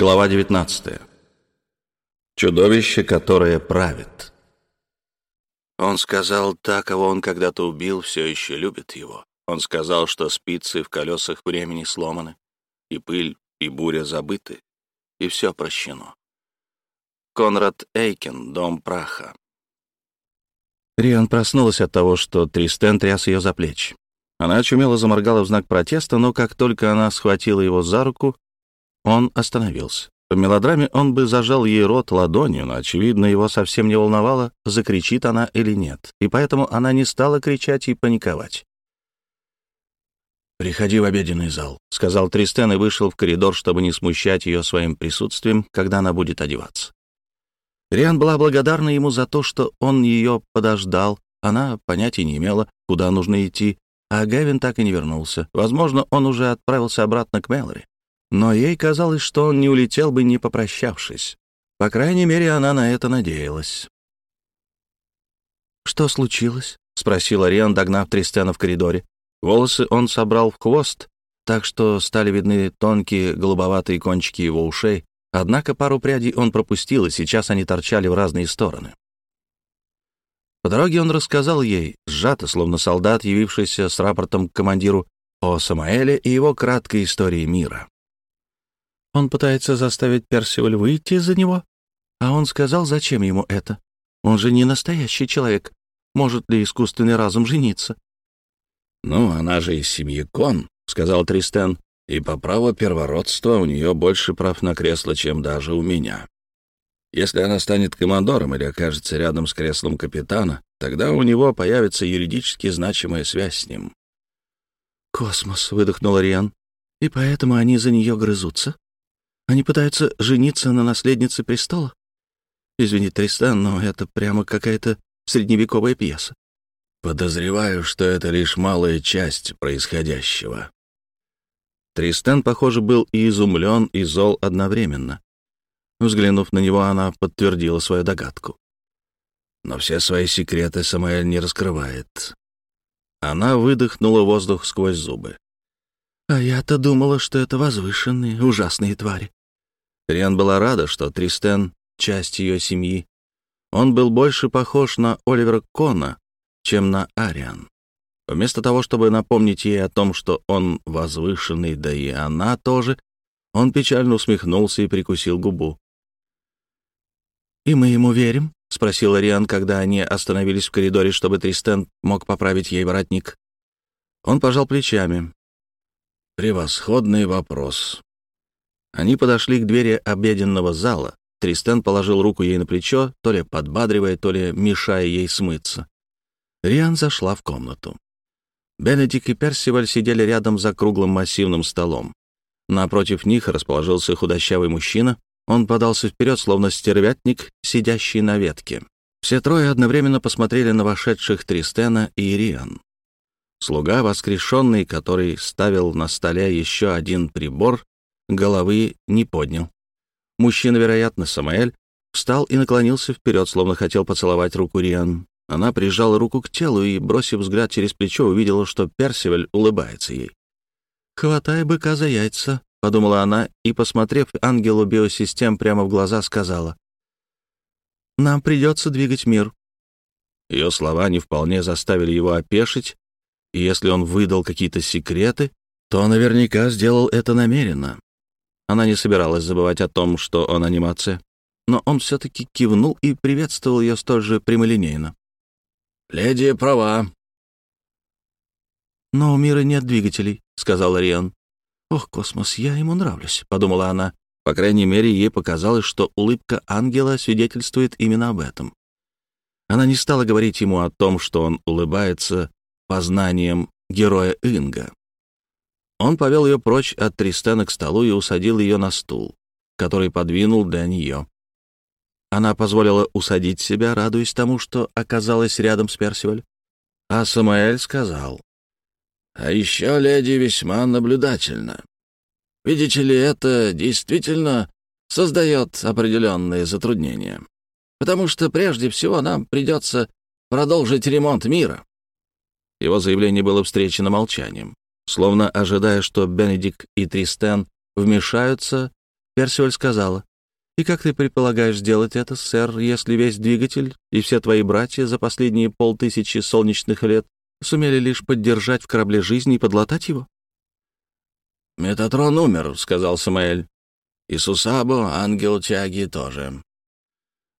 Глава 19. Чудовище, которое правит. Он сказал, та, кого он когда-то убил, все еще любит его. Он сказал, что спицы в колесах времени сломаны, и пыль, и буря забыты, и все прощено. Конрад Эйкен, «Дом праха». Риан проснулась от того, что Тристен тряс ее за плечи. Она очумело заморгала в знак протеста, но как только она схватила его за руку, он остановился. По мелодраме он бы зажал ей рот ладонью, но, очевидно, его совсем не волновало, закричит она или нет, и поэтому она не стала кричать и паниковать. «Приходи в обеденный зал», — сказал Тристен и вышел в коридор, чтобы не смущать ее своим присутствием, когда она будет одеваться. Риан была благодарна ему за то, что он ее подождал, она понятия не имела, куда нужно идти, а Гевин так и не вернулся. Возможно, он уже отправился обратно к Мэлори но ей казалось, что он не улетел бы, не попрощавшись. По крайней мере, она на это надеялась. «Что случилось?» — спросила Риан, догнав Тристена в коридоре. Волосы он собрал в хвост, так что стали видны тонкие голубоватые кончики его ушей, однако пару прядей он пропустил, и сейчас они торчали в разные стороны. По дороге он рассказал ей, сжато, словно солдат, явившийся с рапортом к командиру, о Самаэле и его краткой истории мира. Он пытается заставить Персиваль выйти за него? А он сказал, зачем ему это? Он же не настоящий человек. Может ли искусственный разум жениться? «Ну, она же из семьи Кон», — сказал Тристен, «и по праву первородства у нее больше прав на кресло, чем даже у меня. Если она станет командором или окажется рядом с креслом капитана, тогда у него появится юридически значимая связь с ним». «Космос», — выдохнул Риан, — «и поэтому они за нее грызутся?» Они пытаются жениться на наследнице престола? Извини, Тристан, но это прямо какая-то средневековая пьеса. Подозреваю, что это лишь малая часть происходящего. Тристан, похоже, был и изумлен, и зол одновременно. Взглянув на него, она подтвердила свою догадку. Но все свои секреты Самаэль не раскрывает. Она выдохнула воздух сквозь зубы. «А я-то думала, что это возвышенные, ужасные твари. Риан была рада, что Тристен — часть ее семьи. Он был больше похож на Оливера Кона, чем на Ариан. Вместо того, чтобы напомнить ей о том, что он возвышенный, да и она тоже, он печально усмехнулся и прикусил губу. «И мы ему верим?» — спросила Риан, когда они остановились в коридоре, чтобы Тристен мог поправить ей воротник. Он пожал плечами. «Превосходный вопрос. Они подошли к двери обеденного зала. Тристен положил руку ей на плечо, то ли подбадривая, то ли мешая ей смыться. Риан зашла в комнату. Бенедик и Персиваль сидели рядом за круглым массивным столом. Напротив них расположился худощавый мужчина. Он подался вперед, словно стервятник, сидящий на ветке. Все трое одновременно посмотрели на вошедших Тристена и Риан. Слуга, воскрешенный, который ставил на столе еще один прибор, головы не поднял. Мужчина, вероятно, Самаэль, встал и наклонился вперед, словно хотел поцеловать руку Риан. Она прижала руку к телу и, бросив взгляд через плечо, увидела, что Персиваль улыбается ей. «Хватай быка за яйца», — подумала она, и, посмотрев ангелу биосистем прямо в глаза, сказала. «Нам придется двигать мир». Ее слова не вполне заставили его опешить, и если он выдал какие-то секреты, то наверняка сделал это намеренно. Она не собиралась забывать о том, что он анимация, но он все-таки кивнул и приветствовал ее столь же прямолинейно. «Леди права». «Но у мира нет двигателей», — сказал Риан. «Ох, космос, я ему нравлюсь», — подумала она. По крайней мере, ей показалось, что улыбка ангела свидетельствует именно об этом. Она не стала говорить ему о том, что он улыбается познанием героя Инга. Он повел ее прочь от Тристена к столу и усадил ее на стул, который подвинул для нее. Она позволила усадить себя, радуясь тому, что оказалась рядом с Персиваль. А Самуэль сказал, «А еще леди весьма наблюдательна. Видите ли, это действительно создает определенные затруднения, потому что прежде всего нам придется продолжить ремонт мира». Его заявление было встречено молчанием. Словно ожидая, что Бенедикт и Тристен вмешаются, Персиваль сказала, «И как ты предполагаешь сделать это, сэр, если весь двигатель и все твои братья за последние полтысячи солнечных лет сумели лишь поддержать в корабле жизни и подлатать его?» «Метатрон умер», — сказал Самаэль. «И Сусабо, ангел тяги, тоже.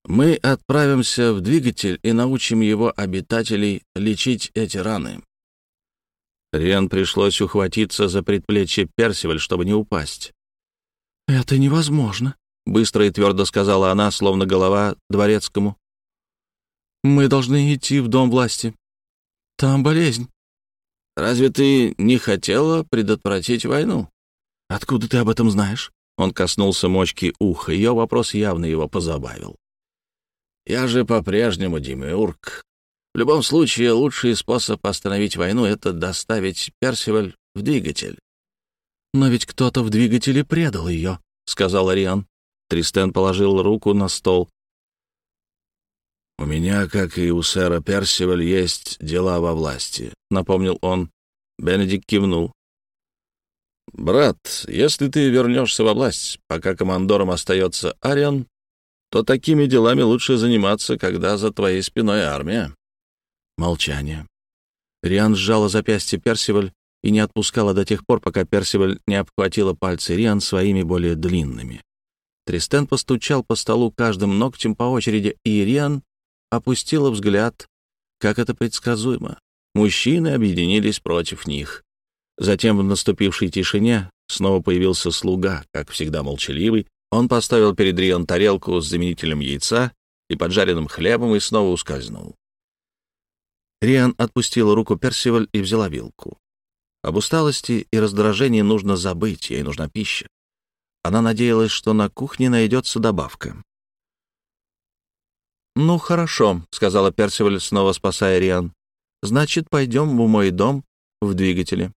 Мы отправимся в двигатель и научим его обитателей лечить эти раны». Риан пришлось ухватиться за предплечье Персиваль, чтобы не упасть. «Это невозможно», — быстро и твердо сказала она, словно голова дворецкому. «Мы должны идти в дом власти. Там болезнь». «Разве ты не хотела предотвратить войну?» «Откуда ты об этом знаешь?» Он коснулся мочки уха. Ее вопрос явно его позабавил. «Я же по-прежнему Демиург. В любом случае, лучший способ остановить войну — это доставить Персиваль в двигатель. «Но ведь кто-то в двигателе предал ее», — сказал Ариан. Тристен положил руку на стол. «У меня, как и у сэра Персиваль, есть дела во власти», — напомнил он. Бенедикт кивнул. «Брат, если ты вернешься во власть, пока командором остается Ариан, то такими делами лучше заниматься, когда за твоей спиной армия». Молчание. Риан сжала запястье Персиваль и не отпускала до тех пор, пока Персиваль не обхватила пальцы Риан своими более длинными. Тристен постучал по столу каждым ногтем по очереди, и Риан опустила взгляд, как это предсказуемо. Мужчины объединились против них. Затем в наступившей тишине снова появился слуга, как всегда молчаливый. Он поставил перед Риан тарелку с заменителем яйца и поджаренным хлебом и снова ускользнул. Риан отпустила руку Персиваль и взяла вилку. Об усталости и раздражении нужно забыть, ей нужна пища. Она надеялась, что на кухне найдется добавка. «Ну, хорошо», — сказала Персиваль, снова спасая Риан. «Значит, пойдем в мой дом в двигателе».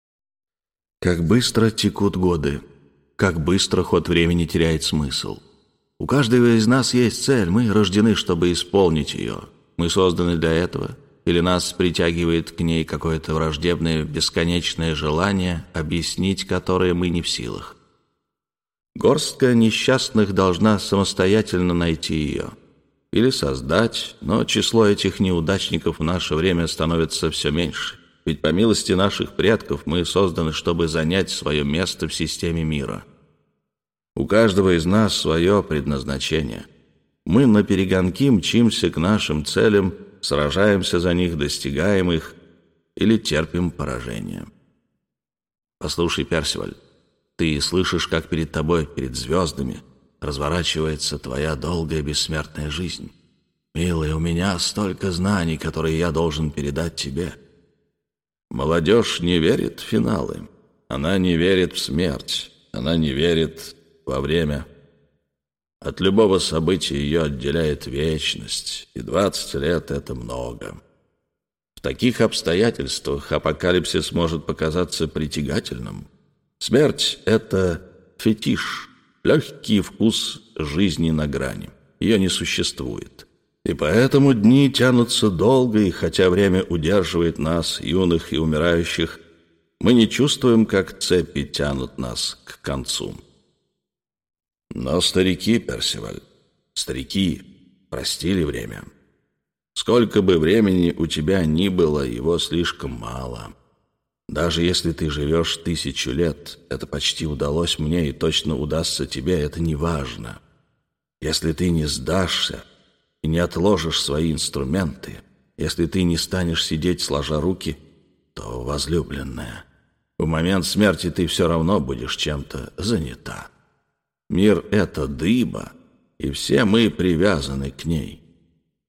Как быстро текут годы, как быстро ход времени теряет смысл. У каждого из нас есть цель, мы рождены, чтобы исполнить ее. Мы созданы для этого — или нас притягивает к ней какое-то враждебное бесконечное желание, объяснить которое мы не в силах. Горстка несчастных должна самостоятельно найти ее или создать, но число этих неудачников в наше время становится все меньше. Ведь по милости наших предков мы созданы, чтобы занять свое место в системе мира. У каждого из нас свое предназначение. Мы на перегонки мчимся к нашим целям – сражаемся за них, достигаем их или терпим поражение. Послушай, Персиваль, ты слышишь, как перед тобой, перед звездами, разворачивается твоя долгая бессмертная жизнь. Милый, у меня столько знаний, которые я должен передать тебе. Молодежь не верит в финалы. Она не верит в смерть. Она не верит во время. От любого события ее отделяет вечность, и двадцать лет — это много. В таких обстоятельствах апокалипсис может показаться притягательным. Смерть — это фетиш, легкий вкус жизни на грани. Ее не существует. И поэтому дни тянутся долго, и хотя время удерживает нас, юных и умирающих, мы не чувствуем, как цепи тянут нас к концу. Но старики, Персиваль, старики простили время. Сколько бы времени у тебя ни было, его слишком мало. Даже если ты живешь тысячу лет, это почти удалось мне и точно удастся тебе, это не важно. Если ты не сдашься и не отложишь свои инструменты, если ты не станешь сидеть сложа руки, то, возлюбленная, в момент смерти ты все равно будешь чем-то занята. Мир — это дыба, и все мы привязаны к ней.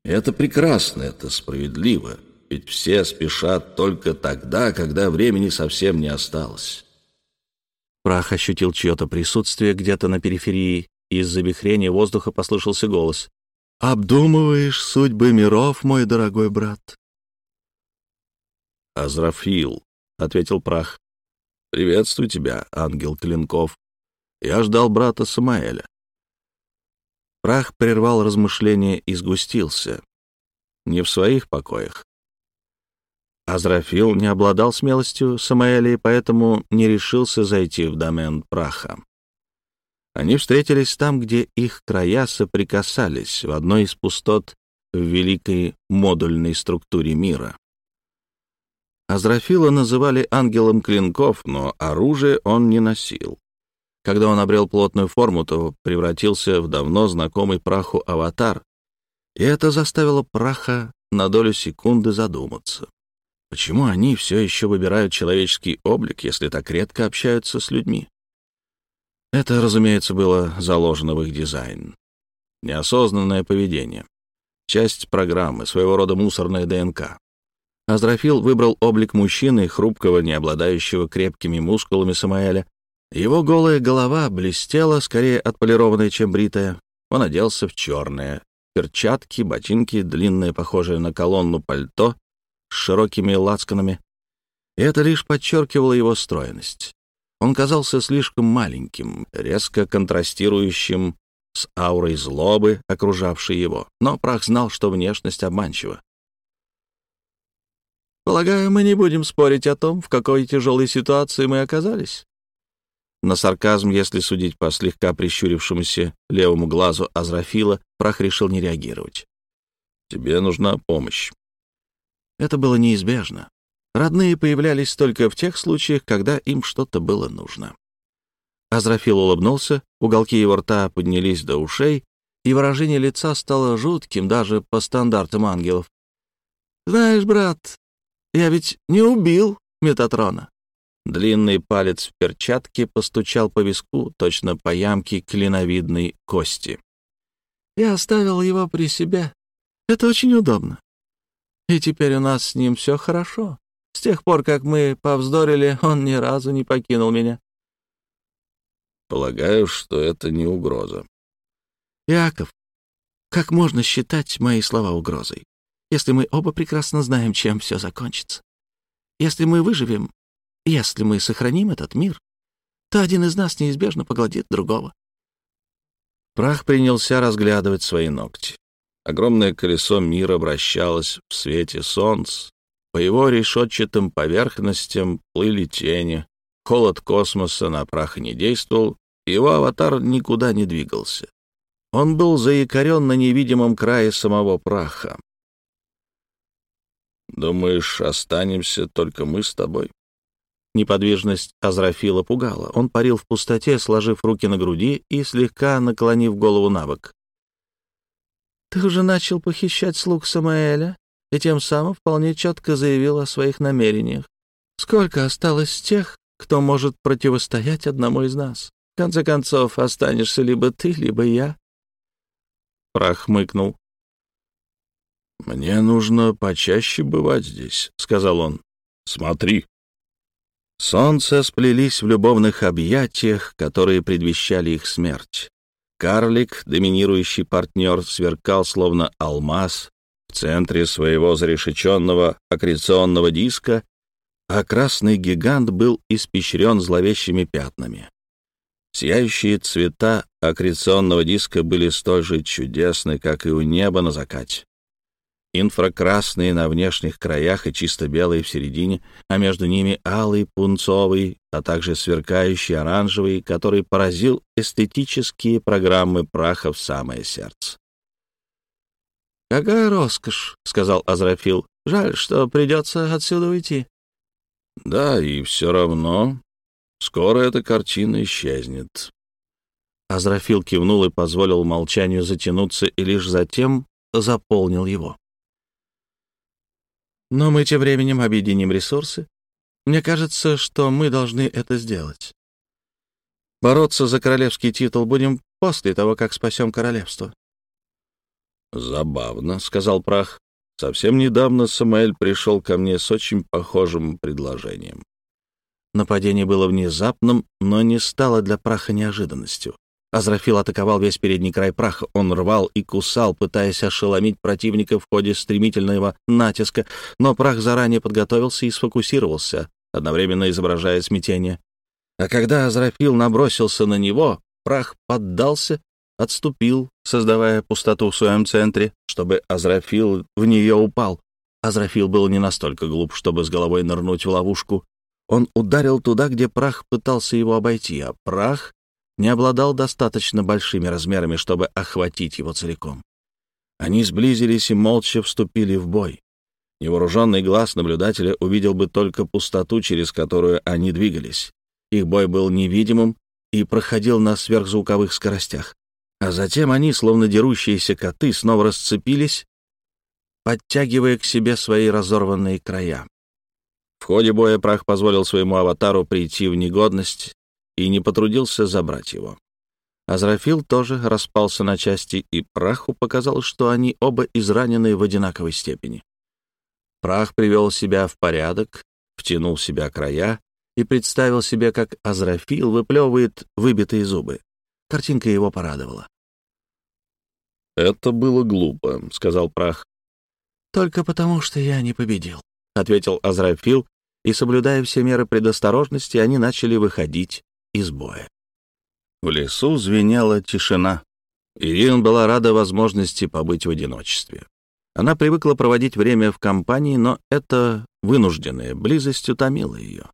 Это прекрасно, это справедливо, ведь все спешат только тогда, когда времени совсем не осталось. Прах ощутил чье-то присутствие где-то на периферии, и из завихрения воздуха послышался голос. «Обдумываешь судьбы миров, мой дорогой брат?» «Азрафил», — ответил Прах. «Приветствую тебя, ангел Клинков. Я ждал брата Самаэля. Прах прервал размышления и сгустился. Не в своих покоях. Азрафил не обладал смелостью Самаэля и поэтому не решился зайти в домен праха. Они встретились там, где их края соприкасались, в одной из пустот в великой модульной структуре мира. Азрафила называли ангелом клинков, но оружие он не носил. Когда он обрел плотную форму, то превратился в давно знакомый праху аватар, и это заставило праха на долю секунды задуматься. Почему они все еще выбирают человеческий облик, если так редко общаются с людьми? Это, разумеется, было заложено в их дизайн. Неосознанное поведение. Часть программы, своего рода мусорная ДНК. Азрафил выбрал облик мужчины, хрупкого, не обладающего крепкими мускулами Самаэля. Его голая голова блестела, скорее отполированная, чем бритая. Он оделся в черное. Перчатки, ботинки, длинное, похожее на колонну пальто с широкими лацканами. И это лишь подчеркивало его стройность. Он казался слишком маленьким, резко контрастирующим с аурой злобы, окружавшей его. Но прах знал, что внешность обманчива. «Полагаю, мы не будем спорить о том, в какой тяжелой ситуации мы оказались». На сарказм, если судить по слегка прищурившемуся левому глазу Азрафила, прах решил не реагировать. «Тебе нужна помощь». Это было неизбежно. Родные появлялись только в тех случаях, когда им что-то было нужно. Азрафил улыбнулся, уголки его рта поднялись до ушей, и выражение лица стало жутким даже по стандартам ангелов. «Знаешь, брат, я ведь не убил Метатрона». Длинный палец в перчатке постучал по виску, точно по ямке клиновидной кости. «Я оставил его при себе. Это очень удобно. И теперь у нас с ним все хорошо. С тех пор, как мы повздорили, он ни разу не покинул меня. Полагаю, что это не угроза. Яков, как можно считать мои слова угрозой, если мы оба прекрасно знаем, чем все закончится? Если мы выживем, если мы сохраним этот мир, то один из нас неизбежно поглотит другого. Прах принялся разглядывать свои ногти. Огромное колесо мира вращалось в свете солнца, по его решетчатым поверхностям плыли тени. Холод космоса на прах не действовал, его аватар никуда не двигался. Он был заякорен на невидимом крае самого праха. «Думаешь, останемся только мы с тобой?» Неподвижность Азрафила пугала. Он парил в пустоте, сложив руки на груди и слегка наклонив голову на бок. «Ты уже начал похищать слуг Самаэля?» и тем самым вполне четко заявил о своих намерениях. Сколько осталось тех, кто может противостоять одному из нас? В конце концов, останешься либо ты, либо я. Прах хмыкнул. «Мне нужно почаще бывать здесь», — сказал он. «Смотри». Солнце сплелись в любовных объятиях, которые предвещали их смерть. Карлик, доминирующий партнер, сверкал словно алмаз, в центре своего зарешеченного аккреционного диска, а красный гигант был испещрен зловещими пятнами. Сияющие цвета аккреционного диска были столь же чудесны, как и у неба на закате. Инфракрасные на внешних краях и чисто белые в середине, а между ними алый, пунцовый, а также сверкающий оранжевый, который поразил эстетические программы праха в самое сердце. «Какая роскошь», — сказал Азрафил. «Жаль, что придется отсюда уйти». «Да, и все равно скоро эта картина исчезнет». Азрафил кивнул и позволил молчанию затянуться, и лишь затем заполнил его. «Но мы тем временем объединим ресурсы. Мне кажется, что мы должны это сделать. Бороться за королевский титул будем после того, как спасем королевство. «Забавно», — сказал Прах. «Совсем недавно Самаэль пришел ко мне с очень похожим предложением». Нападение было внезапным, но не стало для Праха неожиданностью. Азрафил атаковал весь передний край праха. Он рвал и кусал, пытаясь ошеломить противника в ходе стремительного натиска, но прах заранее подготовился и сфокусировался, одновременно изображая смятение. А когда Азрафил набросился на него, прах поддался отступил, создавая пустоту в своем центре, чтобы Азрафил в нее упал. Азрафил был не настолько глуп, чтобы с головой нырнуть в ловушку. Он ударил туда, где прах пытался его обойти, а прах не обладал достаточно большими размерами, чтобы охватить его целиком. Они сблизились и молча вступили в бой. Невооруженный глаз наблюдателя увидел бы только пустоту, через которую они двигались. Их бой был невидимым и проходил на сверхзвуковых скоростях. А затем они, словно дерущиеся коты, снова расцепились, подтягивая к себе свои разорванные края. В ходе боя прах позволил своему аватару прийти в негодность и не потрудился забрать его. Азрафил тоже распался на части, и праху показалось, что они оба изранены в одинаковой степени. Прах привел себя в порядок, втянул себя края и представил себе, как Азрафил выплевывает выбитые зубы. Картинка его порадовала. «Это было глупо», — сказал Прах. «Только потому, что я не победил», — ответил Азрафил, и, соблюдая все меры предосторожности, они начали выходить из боя. В лесу звенела тишина. Ирин была рада возможности побыть в одиночестве. Она привыкла проводить время в компании, но эта вынужденная близость утомила ее.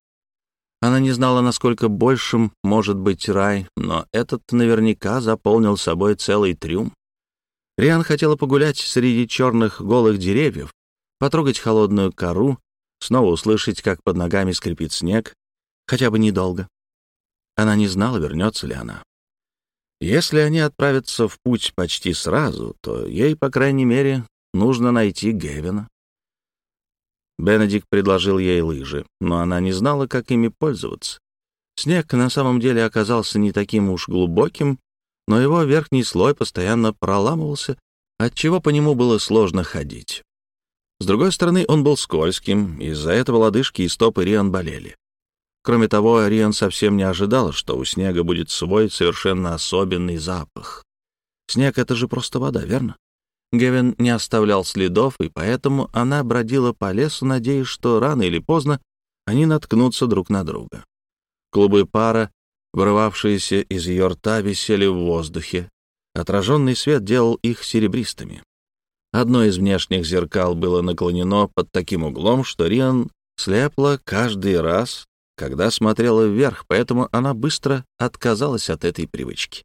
Она не знала, насколько большим может быть рай, но этот наверняка заполнил собой целый трюм. Риан хотела погулять среди черных голых деревьев, потрогать холодную кору, снова услышать, как под ногами скрипит снег, хотя бы недолго. Она не знала, вернется ли она. Если они отправятся в путь почти сразу, то ей, по крайней мере, нужно найти Гевина. Бенедикт предложил ей лыжи, но она не знала, как ими пользоваться. Снег на самом деле оказался не таким уж глубоким, но его верхний слой постоянно проламывался, отчего по нему было сложно ходить. С другой стороны, он был скользким, из-за этого лодыжки и стопы Риан болели. Кроме того, Риан совсем не ожидала, что у снега будет свой совершенно особенный запах. Снег — это же просто вода, верно? Гевин не оставлял следов, и поэтому она бродила по лесу, надеясь, что рано или поздно они наткнутся друг на друга. Клубы пара, вырывавшиеся из ее рта, висели в воздухе. Отраженный свет делал их серебристыми. Одно из внешних зеркал было наклонено под таким углом, что Риан слепла каждый раз, когда смотрела вверх, поэтому она быстро отказалась от этой привычки.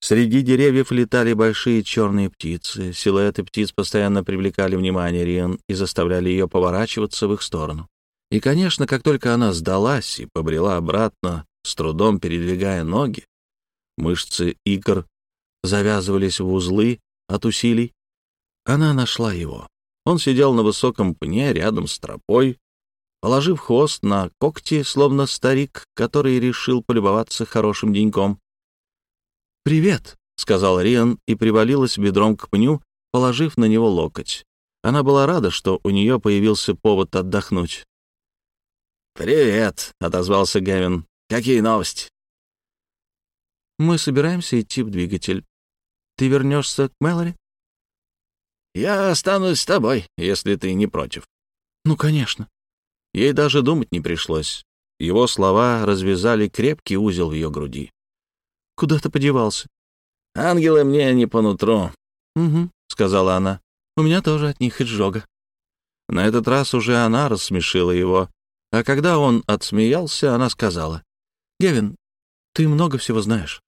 Среди деревьев летали большие черные птицы. Силуэты птиц постоянно привлекали внимание Риан и заставляли ее поворачиваться в их сторону. И, конечно, как только она сдалась и побрела обратно, с трудом передвигая ноги, мышцы икр завязывались в узлы от усилий, она нашла его. Он сидел на высоком пне рядом с тропой, положив хвост на когти, словно старик, который решил полюбоваться хорошим деньком. «Привет», — сказал Риан и привалилась бедром к пню, положив на него локоть. Она была рада, что у нее появился повод отдохнуть. «Привет», — отозвался Гевин. «Какие новости?» «Мы собираемся идти в двигатель. Ты вернешься к Мэлори?» Я останусь с тобой, если ты не против». «Ну, конечно». Ей даже думать не пришлось. Его слова развязали крепкий узел в ее груди. «Куда ты подевался?» «Ангелы мне не по нутру». «Угу», — сказала она. «У меня тоже от них изжога». На этот раз уже она рассмешила его, а когда он отсмеялся, она сказала. «Гевин, ты много всего знаешь».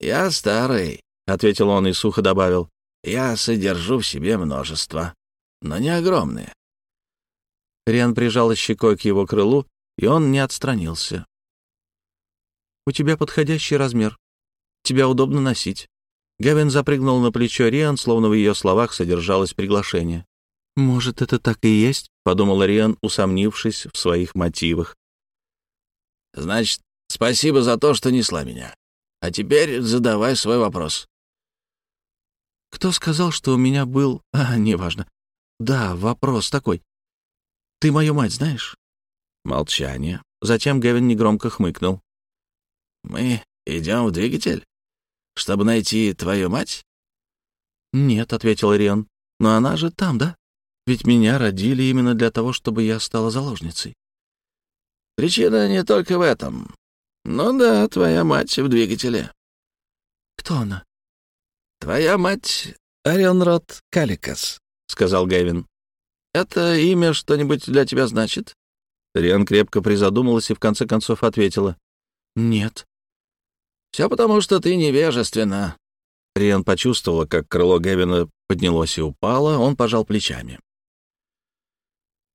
«Я старый», — ответил он и сухо добавил. Я содержу в себе множество, но не огромные. Риан прижала щекой к его крылу, и он не отстранился. «У тебя подходящий размер. Тебя удобно носить». Гавин запрыгнул на плечо Риан, словно в ее словах содержалось приглашение. «Может, это так и есть?» — подумала Риан, усомнившись в своих мотивах. «Значит, спасибо за то, что несла меня. А теперь задавай свой вопрос». Кто сказал, что у меня был... А, неважно. Да, вопрос такой. Ты мою мать знаешь? Молчание. Затем Гевин негромко хмыкнул. Мы идем в двигатель, чтобы найти твою мать? Нет, ответил Риан. Но она же там, да? Ведь меня родили именно для того, чтобы я стала заложницей. Причина не только в этом. Ну да, твоя мать в двигателе. Кто она? «Твоя мать Оренрод Каликас», — сказал Гэвин. «Это имя что-нибудь для тебя значит?» Риан крепко призадумалась и в конце концов ответила. «Нет». Все потому, что ты невежественна». Риан почувствовала, как крыло Гевина поднялось и упало, он пожал плечами.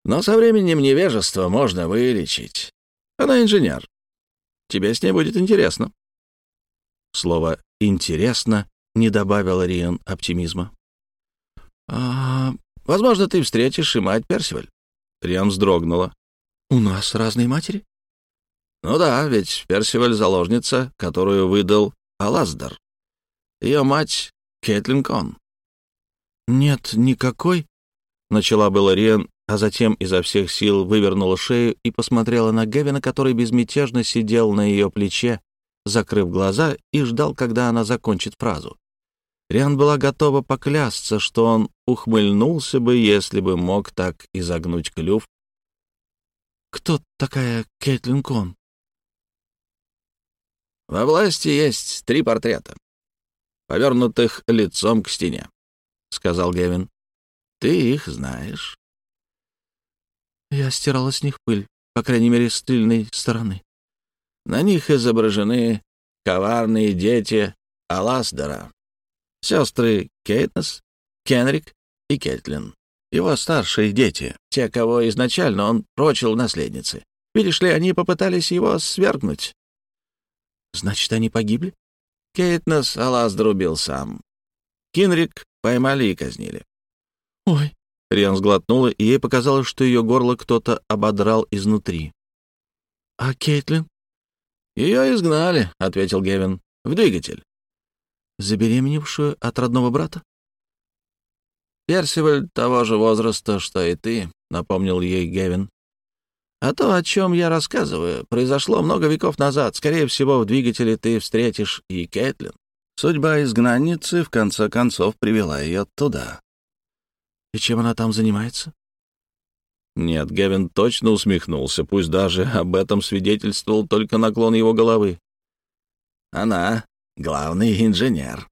«Но со временем невежество можно вылечить. Она инженер. Тебе с ней будет интересно». Слово «интересно» не добавило Риан оптимизма. «А, возможно, ты встретишь и мать Персиваль». Риан вздрогнула. «У нас разные матери?» «Ну да, ведь Персиваль — заложница, которую выдал Алаздар. Ее мать — Кэтлин Кон». «Нет никакой», — начала была Риан, а затем изо всех сил вывернула шею и посмотрела на Гевина, который безмятежно сидел на ее плече, закрыв глаза, и ждал, когда она закончит фразу. Риан была готова поклясться, что он ухмыльнулся бы, если бы мог так изогнуть клюв. «Кто такая Кейтлин Кон?» «Во власти есть три портрета, повернутых лицом к стене», — сказал Гевин. «Ты их знаешь». Я стирала с них пыль, по крайней мере, с тыльной стороны. На них изображены коварные дети Аласдера, сестры Кейтнес, Кенрик и Кетлин. Его старшие дети, те, кого изначально он прочил наследницы. Видишь ли, они попытались его свергнуть. Значит, они погибли? Кейтнес Алаздер убил сам. Кинрик поймали и казнили. Ой. Риан сглотнула, и ей показалось, что ее горло кто-то ободрал изнутри. «А Кейтлин?» «Ее изгнали», — ответил Гевин, — «в двигатель» забеременевшую от родного брата? «Персиваль того же возраста, что и ты», — напомнил ей Гевин. «А то, о чем я рассказываю, произошло много веков назад. Скорее всего, в двигателе ты встретишь и Кэтлин. Судьба изгнанницы, в конце концов, привела ее туда». «И чем она там занимается?» Нет, Гевин точно усмехнулся, пусть даже об этом свидетельствовал только наклон его головы. Она главный инженер.